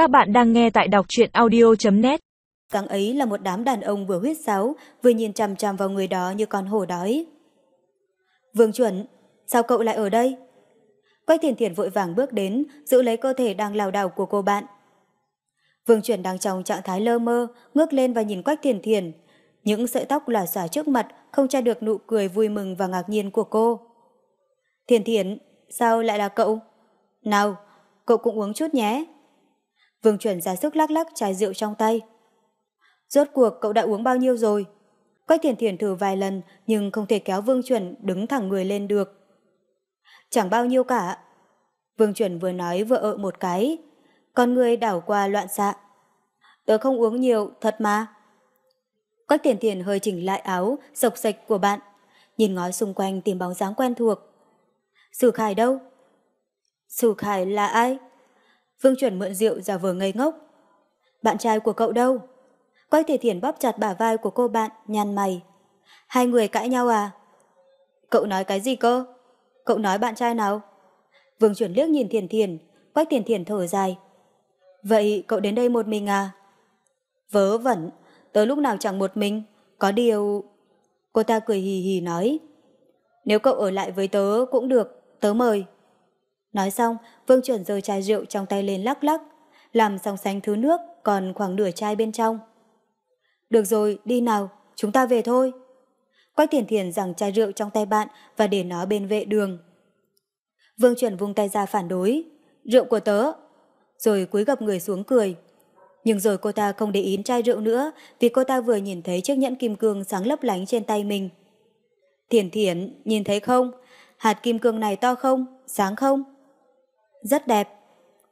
Các bạn đang nghe tại đọc truyện audio.net Sáng ấy là một đám đàn ông vừa huyết sáo, vừa nhìn chằm chằm vào người đó như con hổ đói. Vương chuẩn, sao cậu lại ở đây? Quách thiền thiền vội vàng bước đến, giữ lấy cơ thể đang lảo đảo của cô bạn. Vương chuẩn đang trong trạng thái lơ mơ, ngước lên và nhìn Quách thiền thiền. Những sợi tóc lòa xòa trước mặt không che được nụ cười vui mừng và ngạc nhiên của cô. Thiền thiền, sao lại là cậu? Nào, cậu cũng uống chút nhé. Vương chuẩn ra sức lắc lắc chai rượu trong tay. Rốt cuộc cậu đã uống bao nhiêu rồi? Quách thiền thiền thử vài lần nhưng không thể kéo Vương chuẩn đứng thẳng người lên được. Chẳng bao nhiêu cả. Vương chuẩn vừa nói vừa ợ một cái. Con người đảo qua loạn xạ. Tớ không uống nhiều, thật mà. Quách thiền thiền hơi chỉnh lại áo, sộc sạch của bạn. Nhìn ngó xung quanh tìm bóng dáng quen thuộc. Sử Khải đâu? Sử Khải là ai? Vương chuẩn mượn rượu giả vờ ngây ngốc. Bạn trai của cậu đâu? Quách thể thiền bóp chặt bả vai của cô bạn, nhăn mày. Hai người cãi nhau à? Cậu nói cái gì cơ? Cậu nói bạn trai nào? Vương chuẩn liếc nhìn thiền thiền, quách thiền thiền thở dài. Vậy cậu đến đây một mình à? Vớ vẩn, tớ lúc nào chẳng một mình, có điều... Cô ta cười hì hì nói. Nếu cậu ở lại với tớ cũng được, tớ mời. Nói xong, Vương chuẩn rơi chai rượu trong tay lên lắc lắc, làm song sánh thứ nước còn khoảng nửa chai bên trong. Được rồi, đi nào, chúng ta về thôi. Quách thiền thiền rằng chai rượu trong tay bạn và để nó bên vệ đường. Vương chuẩn vung tay ra phản đối. Rượu của tớ. Rồi cúi gập người xuống cười. Nhưng rồi cô ta không để ý chai rượu nữa vì cô ta vừa nhìn thấy chiếc nhẫn kim cương sáng lấp lánh trên tay mình. Thiền thiền, nhìn thấy không? Hạt kim cương này to không? Sáng không? Rất đẹp.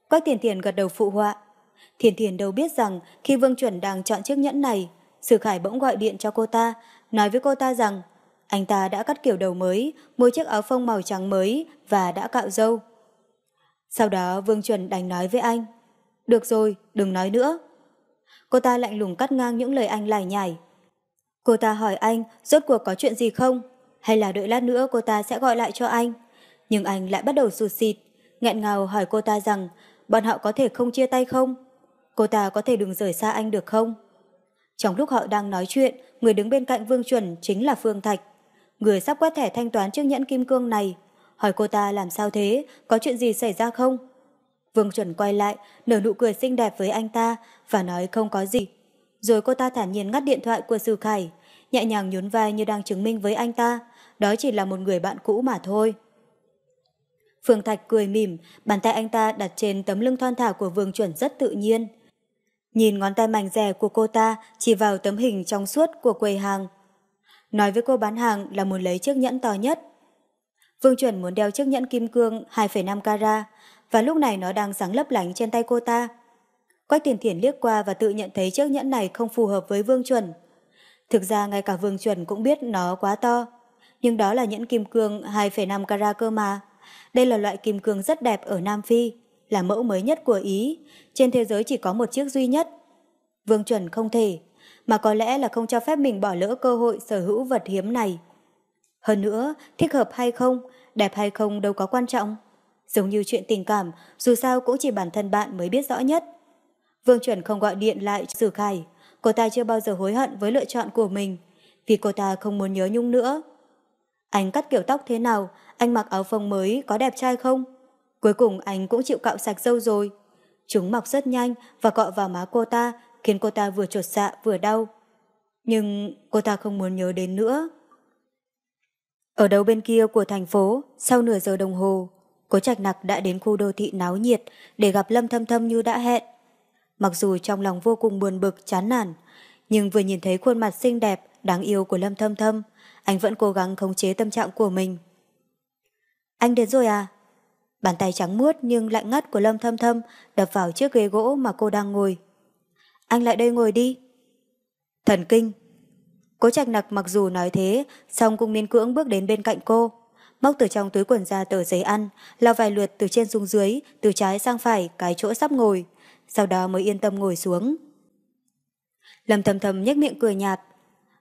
Quách thiền thiền gật đầu phụ họa. Thiền thiền đâu biết rằng khi Vương Chuẩn đang chọn chiếc nhẫn này, Sử Khải bỗng gọi điện cho cô ta, nói với cô ta rằng anh ta đã cắt kiểu đầu mới, mua chiếc áo phông màu trắng mới và đã cạo râu. Sau đó Vương Chuẩn đành nói với anh, được rồi, đừng nói nữa. Cô ta lạnh lùng cắt ngang những lời anh lải nhải. Cô ta hỏi anh rốt cuộc có chuyện gì không, hay là đợi lát nữa cô ta sẽ gọi lại cho anh. Nhưng anh lại bắt đầu sụt xịt, nghẹn ngào hỏi cô ta rằng bọn họ có thể không chia tay không? Cô ta có thể đừng rời xa anh được không? Trong lúc họ đang nói chuyện, người đứng bên cạnh Vương Chuẩn chính là Phương Thạch. Người sắp quét thẻ thanh toán chiếc nhẫn kim cương này. Hỏi cô ta làm sao thế, có chuyện gì xảy ra không? Vương Chuẩn quay lại, nở nụ cười xinh đẹp với anh ta và nói không có gì. Rồi cô ta thản nhiên ngắt điện thoại của Sư Khải, nhẹ nhàng nhún vai như đang chứng minh với anh ta. Đó chỉ là một người bạn cũ mà thôi. Phương Thạch cười mỉm, bàn tay anh ta đặt trên tấm lưng thon thả của Vương Chuẩn rất tự nhiên. Nhìn ngón tay mảnh rẻ của cô ta chỉ vào tấm hình trong suốt của quầy hàng. Nói với cô bán hàng là muốn lấy chiếc nhẫn to nhất. Vương Chuẩn muốn đeo chiếc nhẫn kim cương 2,5 carat và lúc này nó đang sáng lấp lánh trên tay cô ta. Quách tiền thiển liếc qua và tự nhận thấy chiếc nhẫn này không phù hợp với Vương Chuẩn. Thực ra ngay cả Vương Chuẩn cũng biết nó quá to. Nhưng đó là nhẫn kim cương 2,5 carat cơ mà. Đây là loại kim cương rất đẹp ở Nam Phi, là mẫu mới nhất của Ý. Trên thế giới chỉ có một chiếc duy nhất. Vương Chuẩn không thể, mà có lẽ là không cho phép mình bỏ lỡ cơ hội sở hữu vật hiếm này. Hơn nữa, thích hợp hay không, đẹp hay không đâu có quan trọng. Giống như chuyện tình cảm, dù sao cũng chỉ bản thân bạn mới biết rõ nhất. Vương Chuẩn không gọi điện lại Sử Khải, cô ta chưa bao giờ hối hận với lựa chọn của mình, vì cô ta không muốn nhớ Nhung nữa. Anh cắt kiểu tóc thế nào, anh mặc áo phông mới có đẹp trai không? Cuối cùng anh cũng chịu cạo sạch dâu rồi. Chúng mọc rất nhanh và cọ vào má cô ta, khiến cô ta vừa trột dạ vừa đau. Nhưng cô ta không muốn nhớ đến nữa. Ở đầu bên kia của thành phố, sau nửa giờ đồng hồ, Cố Trạch Nặc đã đến khu đô thị náo nhiệt để gặp Lâm Thâm Thâm như đã hẹn. Mặc dù trong lòng vô cùng buồn bực, chán nản, nhưng vừa nhìn thấy khuôn mặt xinh đẹp, đáng yêu của Lâm Thâm Thâm, anh vẫn cố gắng khống chế tâm trạng của mình. Anh đến rồi à? Bàn tay trắng muốt nhưng lạnh ngắt của Lâm Thâm Thâm đập vào chiếc ghế gỗ mà cô đang ngồi. Anh lại đây ngồi đi. Thần kinh. Cố trạch nặc mặc dù nói thế, song cũng miên cưỡng bước đến bên cạnh cô. Móc từ trong túi quần ra tờ giấy ăn, lao vài lượt từ trên xuống dưới, từ trái sang phải, cái chỗ sắp ngồi. Sau đó mới yên tâm ngồi xuống. Lâm thầm thầm nhếch miệng cười nhạt.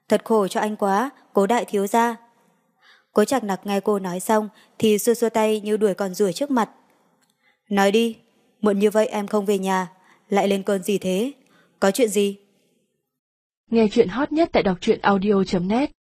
Thật khổ cho anh quá, cố đại thiếu ra. Cố chạc nặc nghe cô nói xong thì xua xua tay như đuổi con rùa trước mặt. Nói đi, muộn như vậy em không về nhà, lại lên cơn gì thế? Có chuyện gì? Nghe chuyện hot nhất tại đọc truyện audio.net